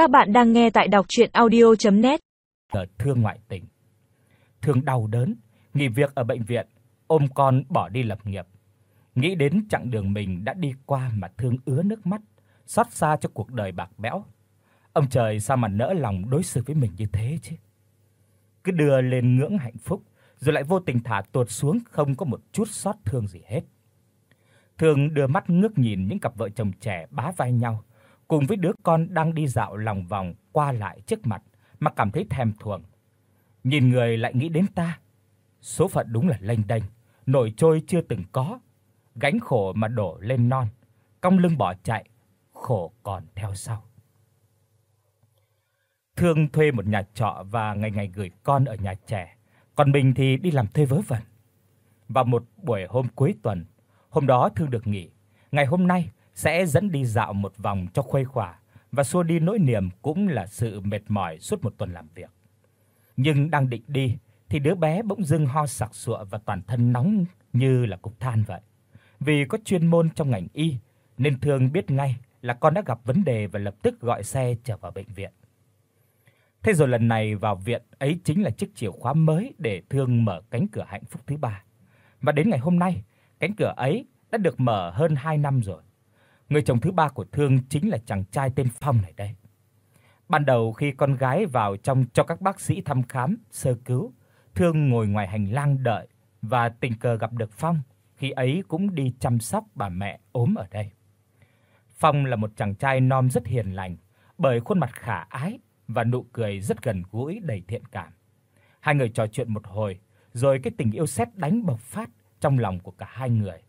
Các bạn đang nghe tại đọc audio net thương ngoại tình. Thương đau đớn, nghỉ việc ở bệnh viện, ôm con bỏ đi lập nghiệp. Nghĩ đến chặng đường mình đã đi qua mà thương ứa nước mắt, xót xa cho cuộc đời bạc bẽo. Ông trời sao mà nỡ lòng đối xử với mình như thế chứ? Cứ đưa lên ngưỡng hạnh phúc rồi lại vô tình thả tuột xuống không có một chút xót thương gì hết. Thương đưa mắt ngước nhìn những cặp vợ chồng trẻ bá vai nhau, cùng với đứa con đang đi dạo lòng vòng qua lại trước mặt mà cảm thấy thèm thuồng. Nhìn người lại nghĩ đến ta. Số phận đúng là lênh đênh, nổi trôi chưa từng có, gánh khổ mà đổ lên non, cong lưng bỏ chạy, khổ còn theo sau. Thương thuê một nhà trọ và ngày ngày gửi con ở nhà trẻ, còn mình thì đi làm thuê vớ vẩn. Vào một buổi hôm cuối tuần, hôm đó Thương được nghỉ, ngày hôm nay sẽ dẫn đi dạo một vòng cho khuây khỏa và xua đi nỗi niềm cũng là sự mệt mỏi suốt một tuần làm việc. Nhưng đang định đi thì đứa bé bỗng dưng ho sặc sụa và toàn thân nóng như là cục than vậy. Vì có chuyên môn trong ngành y nên Thương biết ngay là con đã gặp vấn đề và lập tức gọi xe trở vào bệnh viện. Thế rồi lần này vào viện ấy chính là chiếc chìa khóa mới để Thương mở cánh cửa hạnh phúc thứ ba. Và đến ngày hôm nay, cánh cửa ấy đã được mở hơn 2 năm rồi. Người chồng thứ ba của Thương chính là chàng trai tên Phong này đây. Ban đầu khi con gái vào trong cho các bác sĩ thăm khám, sơ cứu, Thương ngồi ngoài hành lang đợi và tình cờ gặp được Phong, khi ấy cũng đi chăm sóc bà mẹ ốm ở đây. Phong là một chàng trai non rất hiền lành, bởi khuôn mặt khả ái và nụ cười rất gần gũi đầy thiện cảm. Hai người trò chuyện một hồi, rồi cái tình yêu sét đánh bộc phát trong lòng của cả hai người.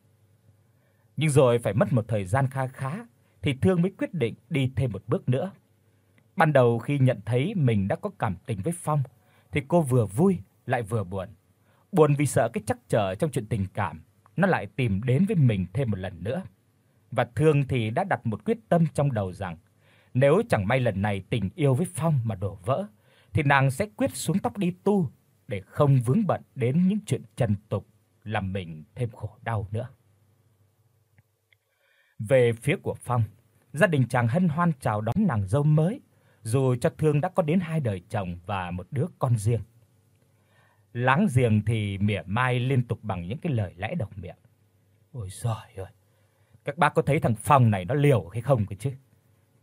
Nhưng rồi phải mất một thời gian kha khá thì Thương mới quyết định đi thêm một bước nữa. Ban đầu khi nhận thấy mình đã có cảm tình với Phong thì cô vừa vui lại vừa buồn. Buồn vì sợ cái trắc trở trong chuyện tình cảm nó lại tìm đến với mình thêm một lần nữa. Và Thương thì đã đặt một quyết tâm trong đầu rằng nếu chẳng may lần này tình yêu với Phong mà đổ vỡ thì nàng sẽ quyết xuống tóc đi tu để không vướng bận đến những chuyện trần tục làm mình thêm khổ đau nữa. Về phía của Phong, gia đình chàng hân hoan chào đón nàng dâu mới, dù cho Thương đã có đến hai đời chồng và một đứa con riêng. Láng giềng thì mỉa mai liên tục bằng những cái lời lẽ độc miệng. Ôi giời ơi. Các bác có thấy thằng Phong này nó liều hay không cơ chứ?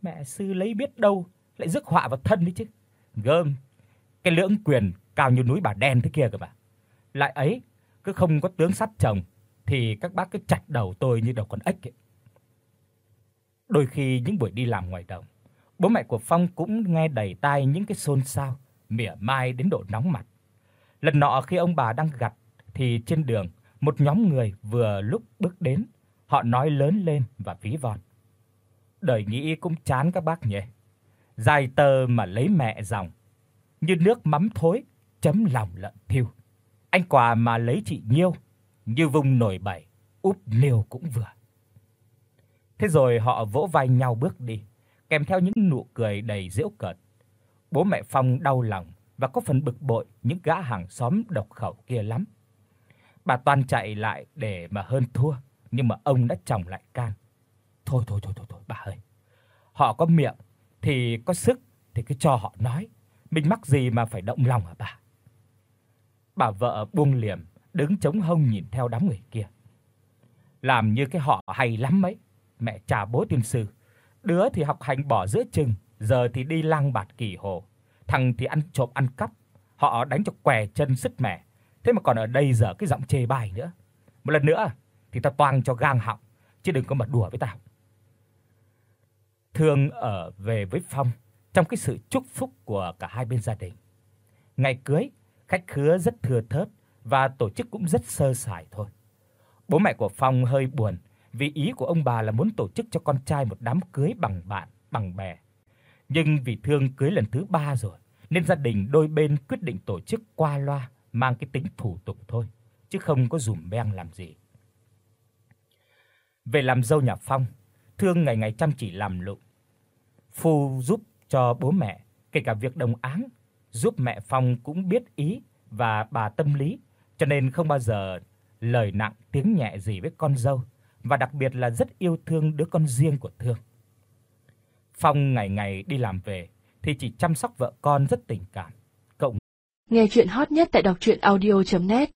Mẹ sư lấy biết đâu lại rước họa vào thân đấy chứ. Gơm, cái lưỡng quyền cao như núi Bà Đen thế kia cơ mà. Lại ấy, cứ không có tướng sắt chồng thì các bác cứ chặt đầu tôi như đầu con ếch ấy. Đôi khi những buổi đi làm ngoài đồng, bố mẹ của Phong cũng nghe đầy tai những cái xôn xao, mỉa mai đến độ nóng mặt. Lần nọ khi ông bà đang gặt thì trên đường, một nhóm người vừa lúc bước đến, họ nói lớn lên và ví von. Đời nghĩ cũng chán các bác nhỉ. Dài tờ mà lấy mẹ dòng, như nước mắm thối chấm lòng lợn thiêu. Anh quà mà lấy chị Nhiêu, như vùng nổi bảy, úp liều cũng vừa. Thế rồi họ vỗ vai nhau bước đi, kèm theo những nụ cười đầy giễu cợt. Bố mẹ Phong đau lòng và có phần bực bội những gã hàng xóm độc khẩu kia lắm. Bà toàn chạy lại để mà hơn thua, nhưng mà ông đã chồng lại can. Thôi thôi thôi thôi thôi bà ơi. Họ có miệng thì có sức thì cứ cho họ nói, mình mắc gì mà phải động lòng hả bà? Bà vợ buông liềm, đứng chống hông nhìn theo đám người kia. Làm như cái họ hay lắm ấy, mẹ trả bố tiên sư. Đứa thì học hành bỏ giữa chừng, giờ thì đi lang bạt kỳ hồ. Thằng thì ăn trộm ăn cắp, họ đánh cho què chân sứt mẻ. Thế mà còn ở đây giờ cái giọng chê bai nữa. Một lần nữa thì tao toang cho gang họng, chứ đừng có mà đùa với tao. Thương ở về với Phong trong cái sự chúc phúc của cả hai bên gia đình. Ngày cưới, khách khứa rất thưa thớt và tổ chức cũng rất sơ sài thôi. Bố mẹ của Phong hơi buồn vì ý của ông bà là muốn tổ chức cho con trai một đám cưới bằng bạn, bằng bè. Nhưng vì thương cưới lần thứ ba rồi, nên gia đình đôi bên quyết định tổ chức qua loa, mang cái tính thủ tục thôi, chứ không có dùm beng làm gì. Về làm dâu nhà Phong, Thương ngày ngày chăm chỉ làm lụng, phu giúp cho bố mẹ, kể cả việc đồng áng, giúp mẹ Phong cũng biết ý và bà tâm lý, cho nên không bao giờ lời nặng tiếng nhẹ gì với con dâu và đặc biệt là rất yêu thương đứa con riêng của Thương. Phong ngày ngày đi làm về thì chỉ chăm sóc vợ con rất tình cảm. Cậu Nghe truyện hot nhất tại doctruyenaudio.net